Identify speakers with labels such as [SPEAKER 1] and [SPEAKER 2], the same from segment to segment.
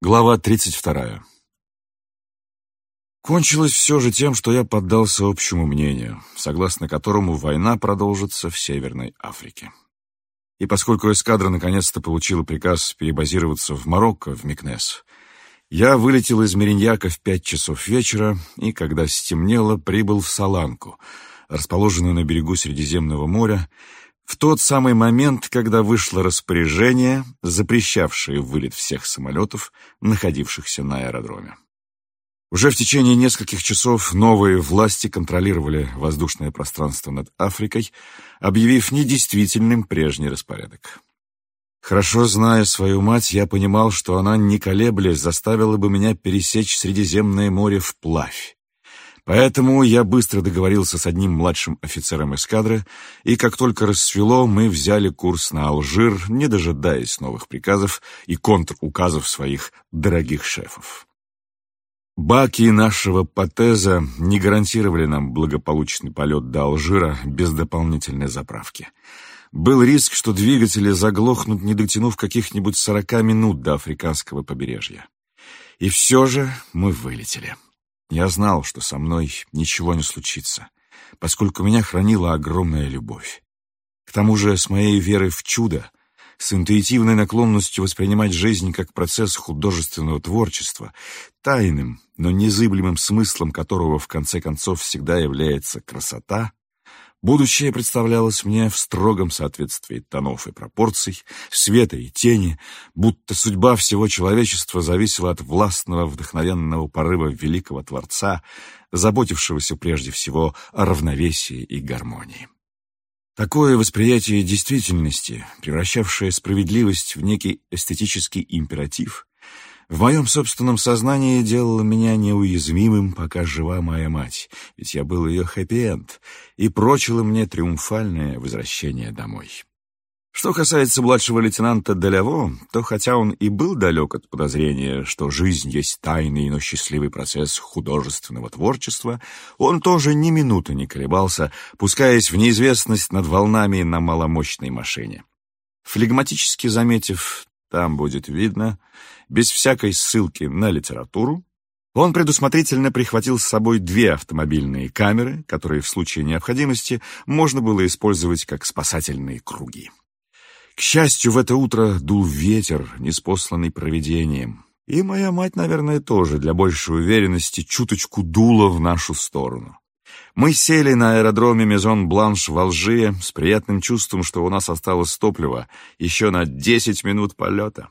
[SPEAKER 1] Глава 32. Кончилось все же тем, что я поддался общему мнению, согласно которому война продолжится в Северной Африке. И поскольку эскадра наконец-то получила приказ перебазироваться в Марокко, в Микнес, я вылетел из Мериньяка в пять часов вечера и, когда стемнело, прибыл в Саланку, расположенную на берегу Средиземного моря, в тот самый момент, когда вышло распоряжение, запрещавшее вылет всех самолетов, находившихся на аэродроме. Уже в течение нескольких часов новые власти контролировали воздушное пространство над Африкой, объявив недействительным прежний распорядок. Хорошо зная свою мать, я понимал, что она, не колеблясь, заставила бы меня пересечь Средиземное море вплавь. Поэтому я быстро договорился с одним младшим офицером эскадры, и как только рассвело, мы взяли курс на Алжир, не дожидаясь новых приказов и контруказов своих дорогих шефов. Баки нашего Патеза не гарантировали нам благополучный полет до Алжира без дополнительной заправки. Был риск, что двигатели заглохнут, не дотянув каких-нибудь сорока минут до африканского побережья. И все же мы вылетели. Я знал, что со мной ничего не случится, поскольку меня хранила огромная любовь. К тому же с моей верой в чудо, с интуитивной наклонностью воспринимать жизнь как процесс художественного творчества, тайным, но незыблемым смыслом которого в конце концов всегда является красота, Будущее представлялось мне в строгом соответствии тонов и пропорций, света и тени, будто судьба всего человечества зависела от властного вдохновенного порыва великого Творца, заботившегося прежде всего о равновесии и гармонии. Такое восприятие действительности, превращавшее справедливость в некий эстетический императив, в моем собственном сознании делала меня неуязвимым, пока жива моя мать, ведь я был ее хэппи-энд, и прочила мне триумфальное возвращение домой. Что касается младшего лейтенанта Деляво, то хотя он и был далек от подозрения, что жизнь есть тайный, но счастливый процесс художественного творчества, он тоже ни минуты не колебался, пускаясь в неизвестность над волнами на маломощной машине. Флегматически заметив там будет видно, без всякой ссылки на литературу, он предусмотрительно прихватил с собой две автомобильные камеры, которые в случае необходимости можно было использовать как спасательные круги. К счастью, в это утро дул ветер, неспосланный провидением, и моя мать, наверное, тоже для большей уверенности чуточку дула в нашу сторону. Мы сели на аэродроме Мезон-Бланш в Алжире с приятным чувством, что у нас осталось топлива еще на 10 минут полета.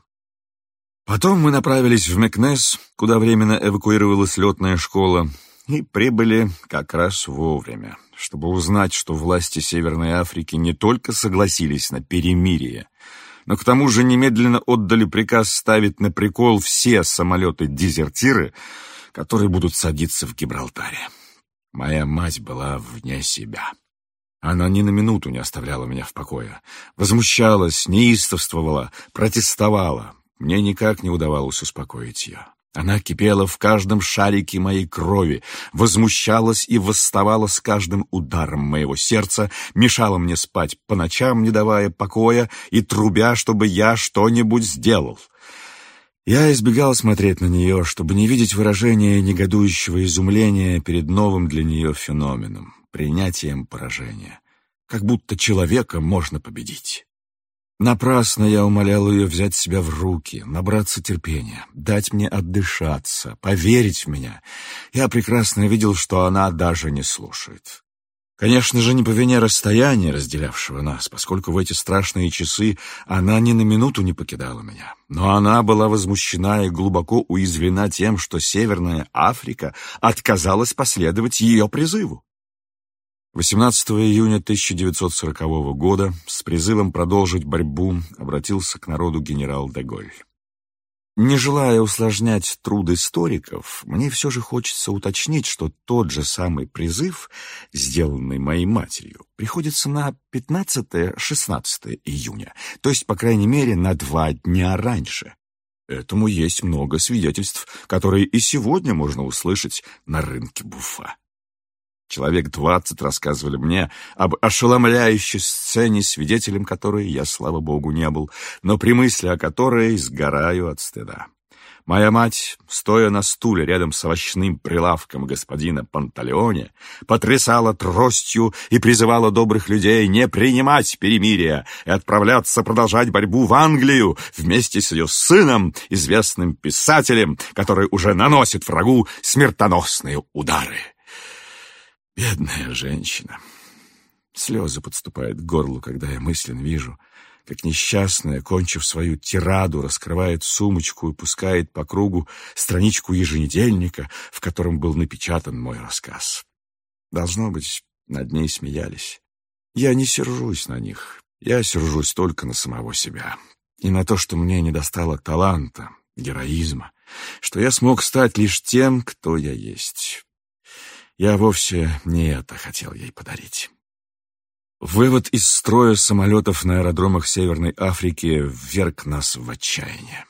[SPEAKER 1] Потом мы направились в Мекнес, куда временно эвакуировалась летная школа, и прибыли как раз вовремя, чтобы узнать, что власти Северной Африки не только согласились на перемирие, но к тому же немедленно отдали приказ ставить на прикол все самолеты-дезертиры, которые будут садиться в Гибралтаре. Моя мать была вне себя. Она ни на минуту не оставляла меня в покое. Возмущалась, неистовствовала, протестовала. Мне никак не удавалось успокоить ее. Она кипела в каждом шарике моей крови, возмущалась и восставала с каждым ударом моего сердца, мешала мне спать по ночам, не давая покоя и трубя, чтобы я что-нибудь сделал. Я избегал смотреть на нее, чтобы не видеть выражения негодующего изумления перед новым для нее феноменом, принятием поражения. Как будто человека можно победить. Напрасно я умолял ее взять себя в руки, набраться терпения, дать мне отдышаться, поверить в меня. Я прекрасно видел, что она даже не слушает. Конечно же, не по вине расстояния, разделявшего нас, поскольку в эти страшные часы она ни на минуту не покидала меня. Но она была возмущена и глубоко уязвлена тем, что Северная Африка отказалась последовать ее призыву. 18 июня 1940 года с призывом продолжить борьбу обратился к народу генерал Деголь. Не желая усложнять труд историков, мне все же хочется уточнить, что тот же самый призыв, сделанный моей матерью, приходится на 15-16 июня, то есть, по крайней мере, на два дня раньше. Этому есть много свидетельств, которые и сегодня можно услышать на рынке Буфа. Человек двадцать рассказывали мне об ошеломляющей сцене, свидетелем которой я, слава богу, не был, но при мысли о которой сгораю от стыда. Моя мать, стоя на стуле рядом с овощным прилавком господина Панталеоне, потрясала тростью и призывала добрых людей не принимать перемирия и отправляться продолжать борьбу в Англию вместе с ее сыном, известным писателем, который уже наносит врагу смертоносные удары. Бедная женщина. Слезы подступают к горлу, когда я мысленно вижу, как несчастная, кончив свою тираду, раскрывает сумочку и пускает по кругу страничку еженедельника, в котором был напечатан мой рассказ. Должно быть, над ней смеялись. Я не сержусь на них, я сержусь только на самого себя и на то, что мне не достало таланта, героизма, что я смог стать лишь тем, кто я есть. Я вовсе не это хотел ей подарить. Вывод из строя самолетов на аэродромах Северной Африки вверг нас в отчаяние.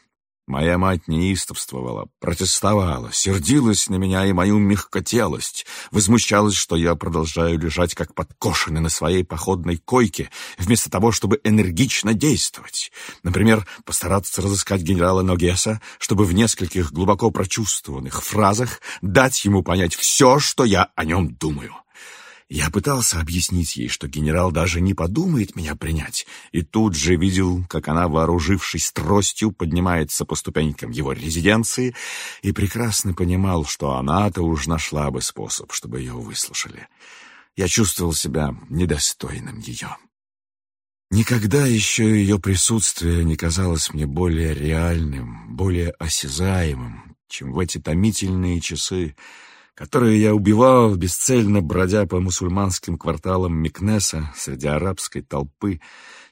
[SPEAKER 1] Моя мать неистовствовала, протестовала, сердилась на меня и мою мягкотелость, возмущалась, что я продолжаю лежать как подкошенный на своей походной койке, вместо того, чтобы энергично действовать. Например, постараться разыскать генерала Ногеса, чтобы в нескольких глубоко прочувствованных фразах дать ему понять все, что я о нем думаю. Я пытался объяснить ей, что генерал даже не подумает меня принять, и тут же видел, как она, вооружившись тростью, поднимается по ступенькам его резиденции, и прекрасно понимал, что она-то уж нашла бы способ, чтобы ее выслушали. Я чувствовал себя недостойным ее. Никогда еще ее присутствие не казалось мне более реальным, более осязаемым, чем в эти томительные часы, которые я убивал, бесцельно бродя по мусульманским кварталам Микнеса среди арабской толпы,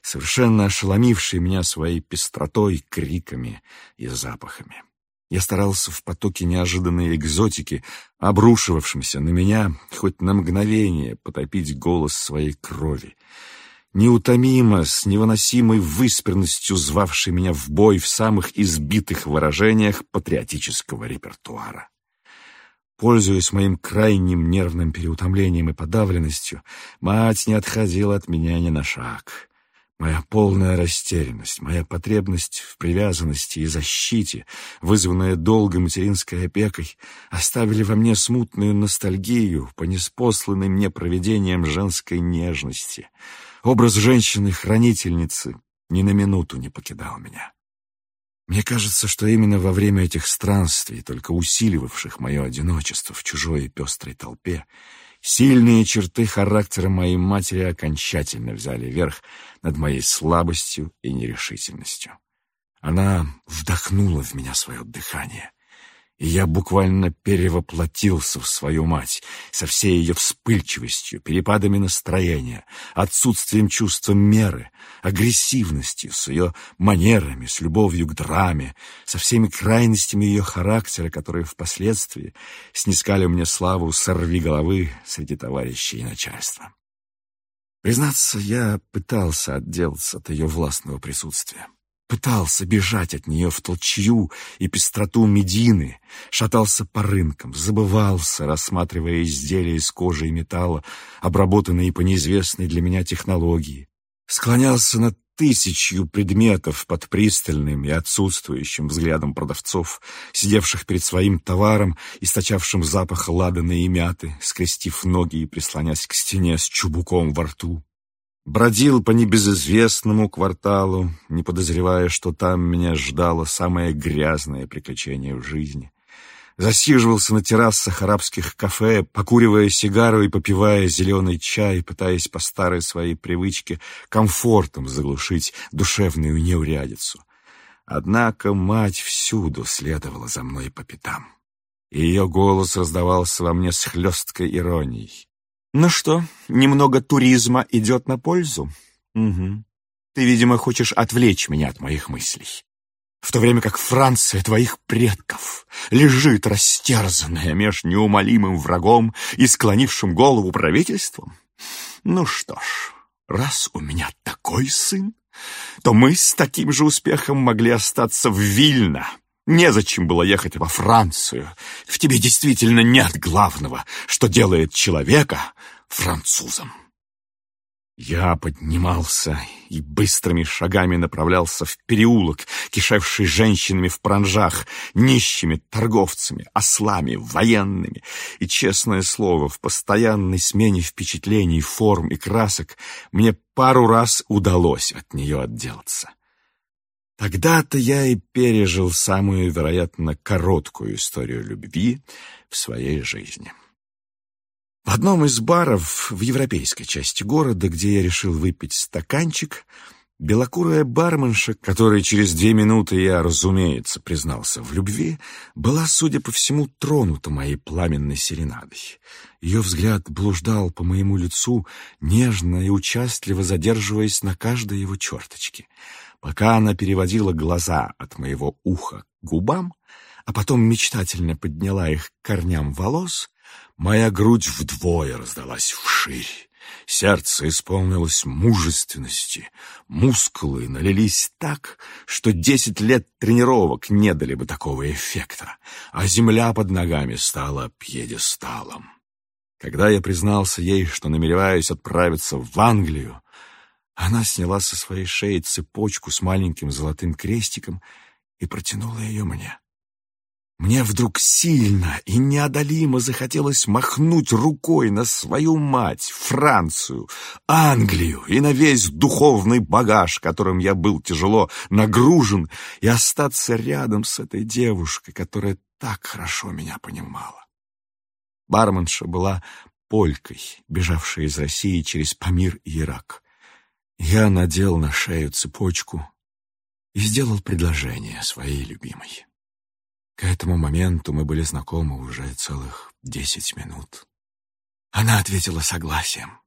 [SPEAKER 1] совершенно ошеломившей меня своей пестротой, криками и запахами. Я старался в потоке неожиданной экзотики, обрушивавшемся на меня, хоть на мгновение потопить голос своей крови. Неутомимо, с невыносимой выспренностью звавший меня в бой в самых избитых выражениях патриотического репертуара. Пользуясь моим крайним нервным переутомлением и подавленностью, мать не отходила от меня ни на шаг. Моя полная растерянность, моя потребность в привязанности и защите, вызванная долгой материнской опекой, оставили во мне смутную ностальгию по неспосланной мне проведением женской нежности. Образ женщины-хранительницы ни на минуту не покидал меня. Мне кажется, что именно во время этих странствий, только усиливавших мое одиночество в чужой и пестрой толпе, сильные черты характера моей матери окончательно взяли верх над моей слабостью и нерешительностью. Она вдохнула в меня свое дыхание, и я буквально перевоплотился в свою мать со всей ее вспыльчивостью, перепадами настроения, отсутствием чувства меры, агрессивностью, с ее манерами, с любовью к драме, со всеми крайностями ее характера, которые впоследствии снискали мне славу сорви головы среди товарищей и начальства. Признаться, я пытался отделаться от ее властного присутствия. Пытался бежать от нее в толчью и пестроту Медины, шатался по рынкам, забывался, рассматривая изделия из кожи и металла, обработанные по неизвестной для меня технологии. Склонялся над тысячью предметов под пристальным и отсутствующим взглядом продавцов, сидевших перед своим товаром, источавшим запах ладаны и мяты, скрестив ноги и прислонясь к стене с чубуком во рту. Бродил по небезызвестному кварталу, не подозревая, что там меня ждало самое грязное приключение в жизни. Засиживался на террасах арабских кафе, покуривая сигару и попивая зеленый чай, пытаясь по старой своей привычке комфортом заглушить душевную неурядицу. Однако мать всюду следовала за мной по пятам. Ее голос раздавался во мне с хлесткой иронией. Ну что, немного туризма идет на пользу? Угу. Ты, видимо, хочешь отвлечь меня от моих мыслей. В то время как Франция твоих предков лежит растерзанная меж неумолимым врагом и склонившим голову правительством. Ну что ж, раз у меня такой сын, то мы с таким же успехом могли остаться в Вильно, Незачем было ехать во Францию. В тебе действительно нет главного, что делает человека французом. Я поднимался и быстрыми шагами направлялся в переулок, кишевший женщинами в пранжах, нищими торговцами, ослами, военными. И, честное слово, в постоянной смене впечатлений, форм и красок мне пару раз удалось от нее отделаться. Тогда-то я и пережил самую, вероятно, короткую историю любви в своей жизни. В одном из баров в европейской части города, где я решил выпить стаканчик, белокурая барменша, которой через две минуты я, разумеется, признался в любви, была, судя по всему, тронута моей пламенной серенадой. Ее взгляд блуждал по моему лицу, нежно и участливо задерживаясь на каждой его черточке. Пока она переводила глаза от моего уха к губам, а потом мечтательно подняла их к корням волос, Моя грудь вдвое раздалась вширь. Сердце исполнилось мужественности, мускулы налились так, что десять лет тренировок не дали бы такого эффекта, а земля под ногами стала пьедесталом. Когда я признался ей, что намереваюсь отправиться в Англию, она сняла со своей шеи цепочку с маленьким золотым крестиком и протянула ее мне. Мне вдруг сильно и неодолимо захотелось махнуть рукой на свою мать, Францию, Англию и на весь духовный багаж, которым я был тяжело нагружен, и остаться рядом с этой девушкой, которая так хорошо меня понимала. Барменша была полькой, бежавшей из России через Памир и Ирак. Я надел на шею цепочку и сделал предложение своей любимой. К этому моменту мы были знакомы уже целых десять минут. Она ответила согласием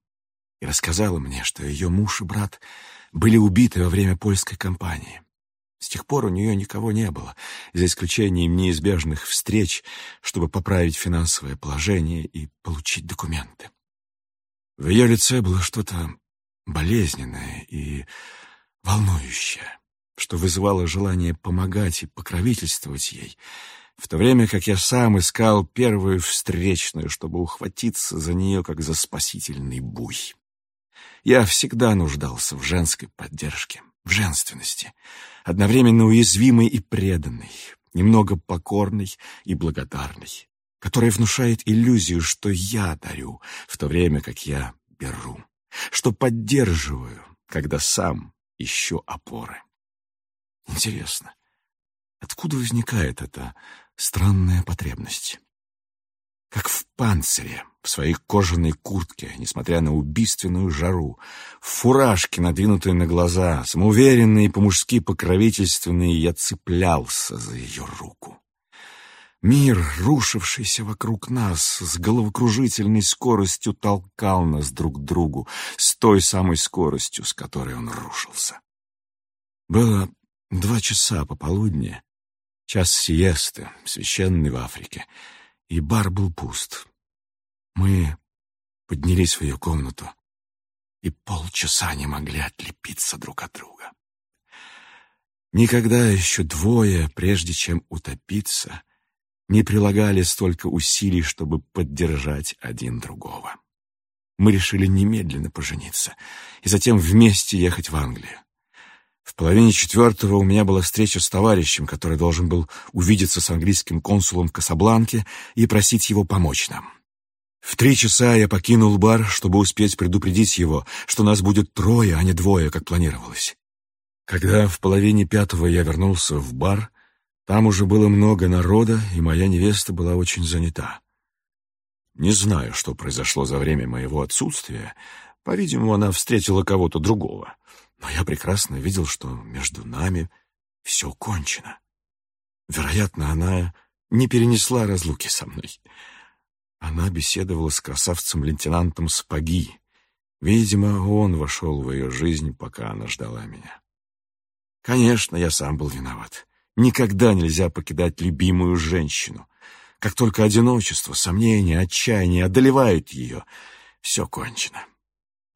[SPEAKER 1] и рассказала мне, что ее муж и брат были убиты во время польской кампании. С тех пор у нее никого не было, за исключением неизбежных встреч, чтобы поправить финансовое положение и получить документы. В ее лице было что-то болезненное и волнующее что вызывало желание помогать и покровительствовать ей, в то время как я сам искал первую встречную, чтобы ухватиться за нее, как за спасительный буй. Я всегда нуждался в женской поддержке, в женственности, одновременно уязвимой и преданной, немного покорной и благодарной, которая внушает иллюзию, что я дарю, в то время как я беру, что поддерживаю, когда сам ищу опоры. Интересно, откуда возникает эта странная потребность? Как в панцире, в своей кожаной куртке, несмотря на убийственную жару, в фуражке, надвинутой на глаза, самоуверенный и по-мужски покровительственный, я цеплялся за ее руку. Мир, рушившийся вокруг нас, с головокружительной скоростью толкал нас друг к другу, с той самой скоростью, с которой он рушился. Было Два часа пополудни, час сиесты, священный в Африке, и бар был пуст. Мы поднялись в ее комнату и полчаса не могли отлепиться друг от друга. Никогда еще двое, прежде чем утопиться, не прилагали столько усилий, чтобы поддержать один другого. Мы решили немедленно пожениться и затем вместе ехать в Англию. В половине четвертого у меня была встреча с товарищем, который должен был увидеться с английским консулом в Касабланке и просить его помочь нам. В три часа я покинул бар, чтобы успеть предупредить его, что нас будет трое, а не двое, как планировалось. Когда в половине пятого я вернулся в бар, там уже было много народа, и моя невеста была очень занята. Не знаю, что произошло за время моего отсутствия. По-видимому, она встретила кого-то другого. Но я прекрасно видел, что между нами все кончено. Вероятно, она не перенесла разлуки со мной. Она беседовала с красавцем-лейтенантом Спаги. Видимо, он вошел в ее жизнь, пока она ждала меня. Конечно, я сам был виноват. Никогда нельзя покидать любимую женщину. Как только одиночество, сомнения, отчаяние одолевают ее, все кончено.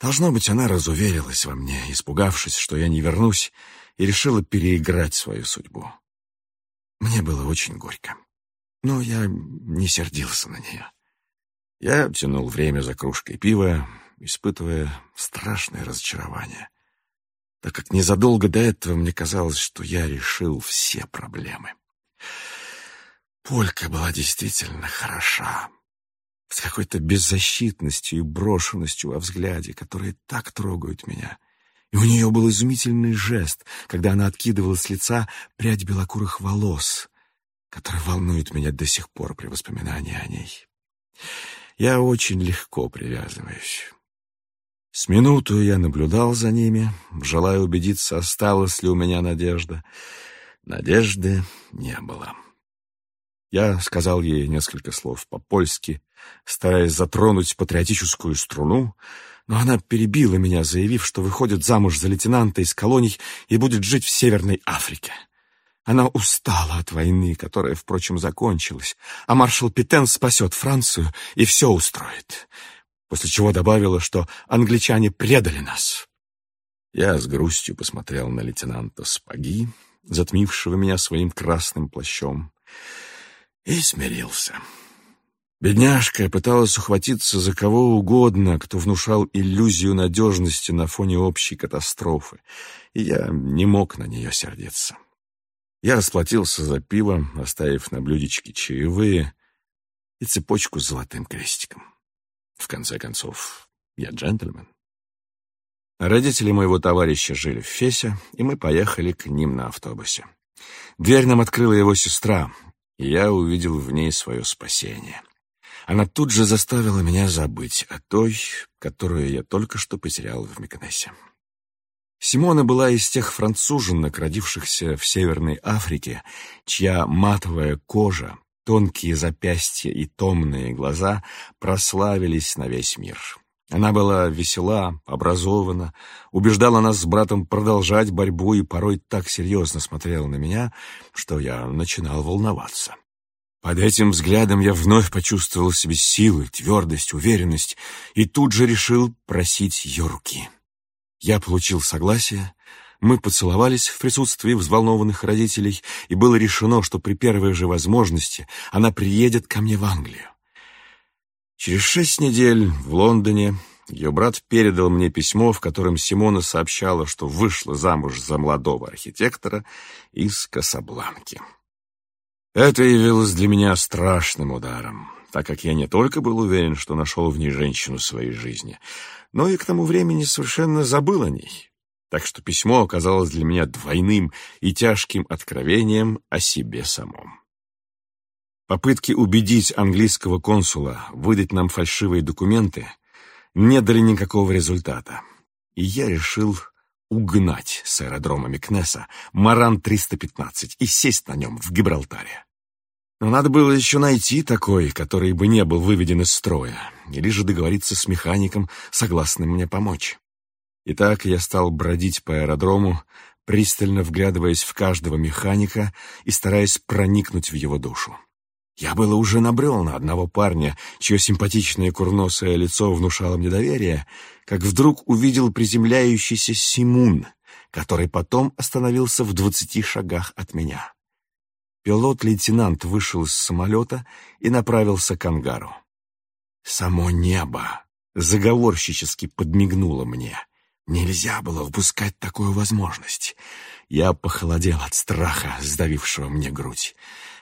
[SPEAKER 1] Должно быть, она разуверилась во мне, испугавшись, что я не вернусь, и решила переиграть свою судьбу. Мне было очень горько, но я не сердился на нее. Я тянул время за кружкой пива испытывая страшное разочарование, так как незадолго до этого мне казалось, что я решил все проблемы. Полька была действительно хороша, с какой-то беззащитностью и брошенностью во взгляде, которые так трогают меня. И у нее был изумительный жест, когда она откидывала с лица прядь белокурых волос, который волнует меня до сих пор при воспоминании о ней. Я очень легко привязываюсь. С минуту я наблюдал за ними, желая убедиться, осталась ли у меня надежда. Надежды не было. Я сказал ей несколько слов по-польски, стараясь затронуть патриотическую струну, но она перебила меня, заявив, что выходит замуж за лейтенанта из колоний и будет жить в Северной Африке. Она устала от войны, которая, впрочем, закончилась, а маршал Петен спасет Францию и все устроит. После чего добавила, что англичане предали нас. Я с грустью посмотрел на лейтенанта Спаги, затмившего меня своим красным плащом, и смирился. Бедняжка пыталась ухватиться за кого угодно, кто внушал иллюзию надежности на фоне общей катастрофы, и я не мог на нее сердиться. Я расплатился за пиво, оставив на блюдечке чаевые и цепочку с золотым крестиком. В конце концов, я джентльмен. Родители моего товарища жили в Фесе, и мы поехали к ним на автобусе. Дверь нам открыла его сестра, и я увидел в ней свое спасение. Она тут же заставила меня забыть о той, которую я только что потерял в Миконесе. Симона была из тех француженок, родившихся в Северной Африке, чья матовая кожа, тонкие запястья и томные глаза прославились на весь мир. Она была весела, образована, убеждала нас с братом продолжать борьбу и порой так серьезно смотрела на меня, что я начинал волноваться. Под этим взглядом я вновь почувствовал в себе силы, твердость, уверенность и тут же решил просить ее руки. Я получил согласие, мы поцеловались в присутствии взволнованных родителей, и было решено, что при первой же возможности она приедет ко мне в Англию. Через шесть недель в Лондоне ее брат передал мне письмо, в котором Симона сообщала, что вышла замуж за молодого архитектора из Касабланки. Это явилось для меня страшным ударом, так как я не только был уверен, что нашел в ней женщину своей жизни, но и к тому времени совершенно забыл о ней. Так что письмо оказалось для меня двойным и тяжким откровением о себе самом. Попытки убедить английского консула выдать нам фальшивые документы не дали никакого результата, и я решил угнать с аэродрома Микнеса Маран-315 и сесть на нем в Гибралтаре. Но надо было еще найти такой, который бы не был выведен из строя, или же договориться с механиком, согласным мне помочь. Итак, я стал бродить по аэродрому, пристально вглядываясь в каждого механика и стараясь проникнуть в его душу. Я было уже набрел на одного парня, чье симпатичное курносое лицо внушало мне доверие, как вдруг увидел приземляющийся Симун, который потом остановился в двадцати шагах от меня. Пилот-лейтенант вышел из самолета и направился к ангару. Само небо заговорщически подмигнуло мне. Нельзя было впускать такую возможность. Я похолодел от страха, сдавившего мне грудь.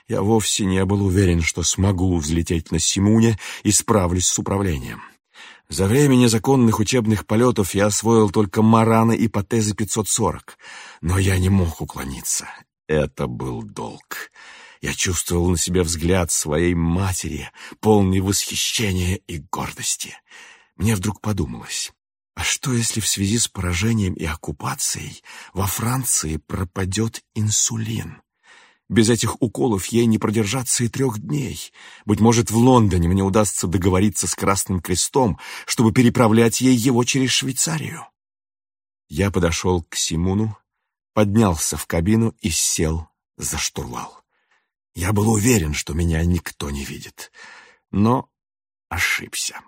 [SPEAKER 1] Я вовсе не был уверен, что смогу взлететь на Симуне и справлюсь с управлением. За время незаконных учебных полетов я освоил только Марана и Патезы 540, но я не мог уклониться. Это был долг. Я чувствовал на себе взгляд своей матери, полный восхищения и гордости. Мне вдруг подумалось, а что если в связи с поражением и оккупацией во Франции пропадет инсулин? Без этих уколов ей не продержаться и трех дней. Быть может, в Лондоне мне удастся договориться с Красным Крестом, чтобы переправлять ей его через Швейцарию. Я подошел к Симуну поднялся в кабину и сел за штурвал. Я был уверен, что меня никто не видит, но ошибся.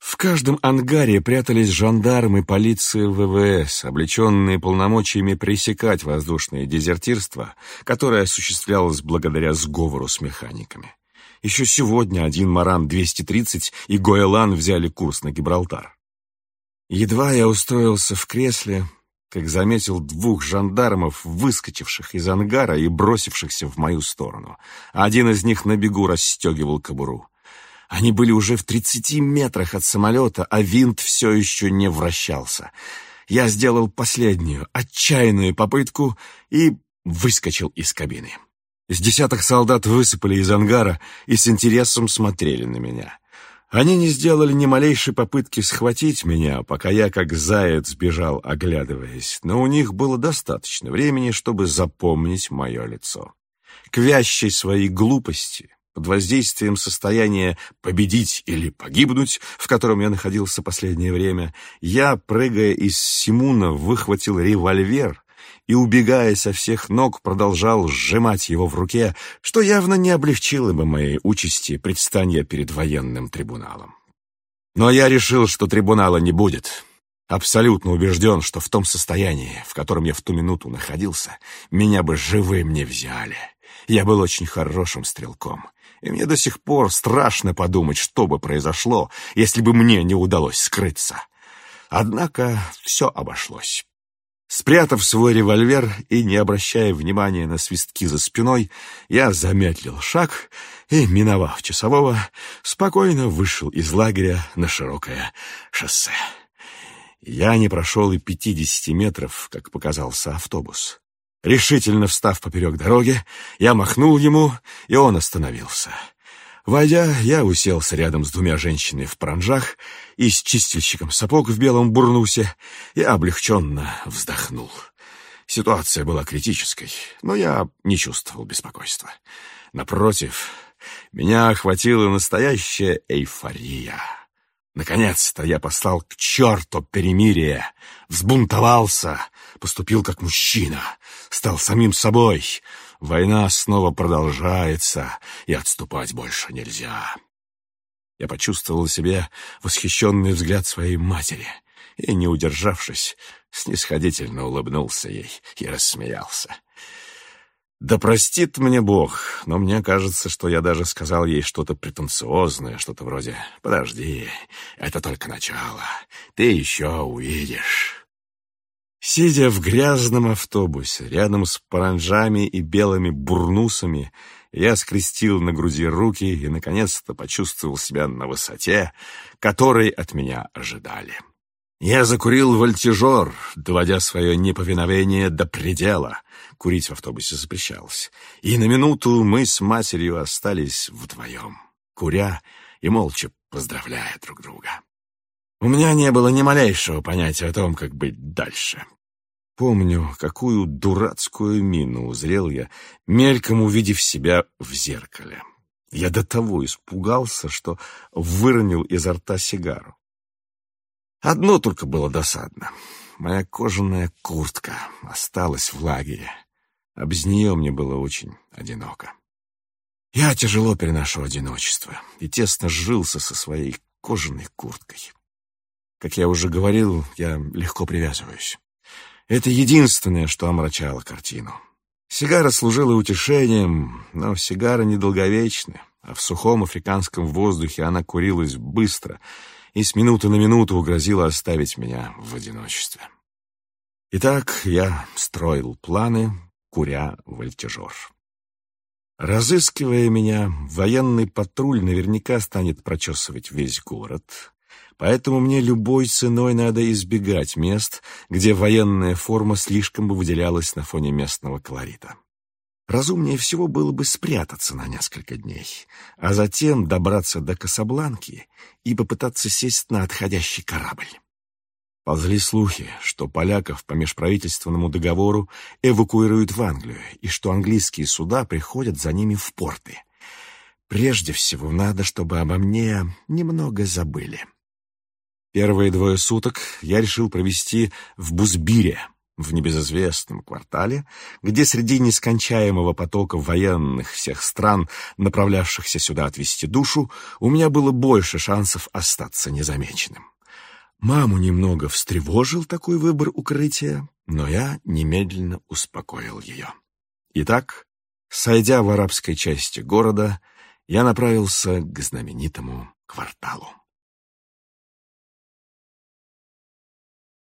[SPEAKER 1] В каждом ангаре прятались жандармы полиции ВВС, облеченные полномочиями пресекать воздушное дезертирство, которое осуществлялось благодаря сговору с механиками. Еще сегодня один Маран-230 и Гоэлан взяли курс на Гибралтар. Едва я устроился в кресле, как заметил двух жандармов, выскочивших из ангара и бросившихся в мою сторону. Один из них на бегу расстегивал кобуру. Они были уже в тридцати метрах от самолета, а винт все еще не вращался. Я сделал последнюю, отчаянную попытку и выскочил из кабины. С десяток солдат высыпали из ангара и с интересом смотрели на меня. Они не сделали ни малейшей попытки схватить меня, пока я как заяц бежал, оглядываясь, но у них было достаточно времени, чтобы запомнить мое лицо. К вящей своей глупости, под воздействием состояния «победить или погибнуть», в котором я находился последнее время, я, прыгая из Симуна, выхватил револьвер и, убегая со всех ног, продолжал сжимать его в руке, что явно не облегчило бы моей участи предстания перед военным трибуналом. Но я решил, что трибунала не будет. Абсолютно убежден, что в том состоянии, в котором я в ту минуту находился, меня бы живым не взяли. Я был очень хорошим стрелком, и мне до сих пор страшно подумать, что бы произошло, если бы мне не удалось скрыться. Однако все обошлось. Спрятав свой револьвер и не обращая внимания на свистки за спиной, я замедлил шаг и, миновав часового, спокойно вышел из лагеря на широкое шоссе. Я не прошел и пятидесяти метров, как показался автобус. Решительно встав поперек дороги, я махнул ему, и он остановился — Войдя, я уселся рядом с двумя женщинами в паранжах и с чистильщиком сапог в белом бурнусе и облегченно вздохнул. Ситуация была критической, но я не чувствовал беспокойства. Напротив, меня охватила настоящая эйфория. Наконец-то я послал к черту перемирие, взбунтовался, поступил как мужчина, стал самим собой — Война снова продолжается, и отступать больше нельзя. Я почувствовал в себе восхищенный взгляд своей матери и, не удержавшись, снисходительно улыбнулся ей и рассмеялся. Да простит мне Бог, но мне кажется, что я даже сказал ей что-то претенциозное, что-то вроде «Подожди, это только начало, ты еще увидишь». Сидя в грязном автобусе, рядом с паранжами и белыми бурнусами, я скрестил на груди руки и, наконец-то, почувствовал себя на высоте, которой от меня ожидали. Я закурил вольтежер, доводя свое неповиновение до предела. Курить в автобусе запрещалось. И на минуту мы с матерью остались вдвоем, куря и молча поздравляя друг друга. У меня не было ни малейшего понятия о том, как быть дальше. Помню, какую дурацкую мину узрел я, мельком увидев себя в зеркале. Я до того испугался, что выронил изо рта сигару. Одно только было досадно. Моя кожаная куртка осталась в лагере, а без нее мне было очень одиноко. Я тяжело переношу одиночество и тесно сжился со своей кожаной курткой. Как я уже говорил, я легко привязываюсь. Это единственное, что омрачало картину. Сигара служила утешением, но сигара недолговечны, а в сухом африканском воздухе она курилась быстро и с минуты на минуту угрозила оставить меня в одиночестве. Итак, я строил планы, куря вольтежер. Разыскивая меня, военный патруль наверняка станет прочесывать весь город, Поэтому мне любой ценой надо избегать мест, где военная форма слишком бы выделялась на фоне местного колорита. Разумнее всего было бы спрятаться на несколько дней, а затем добраться до Касабланки и попытаться сесть на отходящий корабль. Ползли слухи, что поляков по межправительственному договору эвакуируют в Англию и что английские суда приходят за ними в порты. Прежде всего надо, чтобы обо мне немного забыли. Первые двое суток я решил провести в Бузбире, в небезызвестном квартале, где среди нескончаемого потока военных всех стран, направлявшихся сюда отвести душу, у меня было больше шансов остаться незамеченным. Маму немного встревожил такой выбор укрытия, но я немедленно успокоил ее. Итак, сойдя в арабской части города, я направился к знаменитому кварталу.